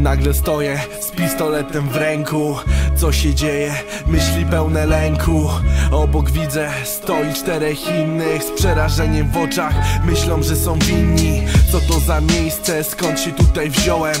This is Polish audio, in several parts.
Nagle stoję z pistoletem w ręku. Co się dzieje? Myśli pełne lęku. Obok widzę stoi czterech innych Z przerażeniem w oczach. Myślą, że są winni Co to za miejsce? Skąd się tutaj wziąłem?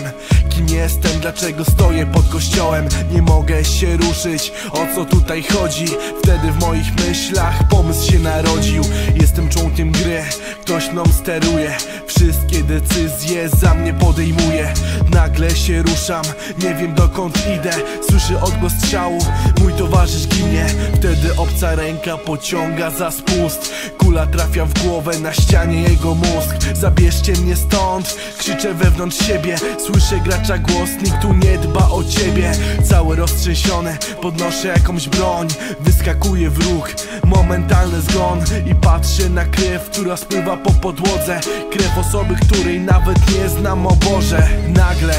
Kim jestem? Dlaczego stoję pod kościołem? Nie mogę się ruszyć O co tutaj chodzi? Wtedy w moich myślach pomysł się narodził Jestem członkiem gry Ktoś mną steruje Wszystkie decyzje za mnie podejmuje Nagle się ruszam, nie wiem dokąd idę Słyszę odgłos strzału, mój towarzysz ginie Wtedy obca ręka pociąga za spust Kula trafia w głowę, na ścianie jego mózg Zabierzcie mnie stąd, krzyczę wewnątrz siebie Słyszę gracza głos, nikt tu nie dba o ciebie. Cały roztrzęsiony, podnoszę jakąś broń. Wyskakuję w ruch, momentalny zgon. I patrzę na krew, która spływa po podłodze. Krew osoby, której nawet nie znam, o Boże. Nagle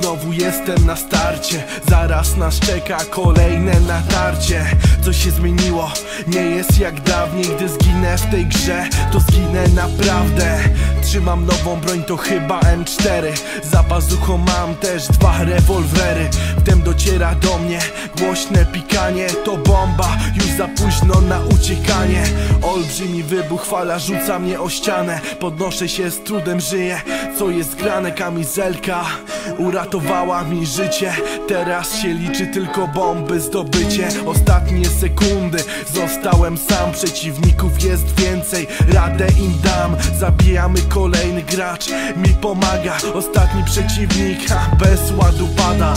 Znowu jestem na starcie. Zaraz nas czeka kolejne natarcie. Co się zmieniło? Nie jest jak dawniej Gdy zginę w tej grze. To zginę naprawdę Trzymam nową broń to chyba M4 Za pazuchą mam też dwa rewolwery. Wtem dociera do mnie Głośne pikanie To bomba. Już za późno na uciekanie. Olbrzymi wybuch fala rzuca mnie o ścianę. Podnoszę się z trudem żyję. Co jest grane? Kamizelka Uratowała mi życie. Teraz się liczy tylko bomby zdobycie. Ostatnie sekundy Zostałem sam. Przeciwników jest więcej. Radę im dam. Zabijamy kolejny gracz. Mi pomaga Ostatni przeciwnik. Ha, Bez ładu pada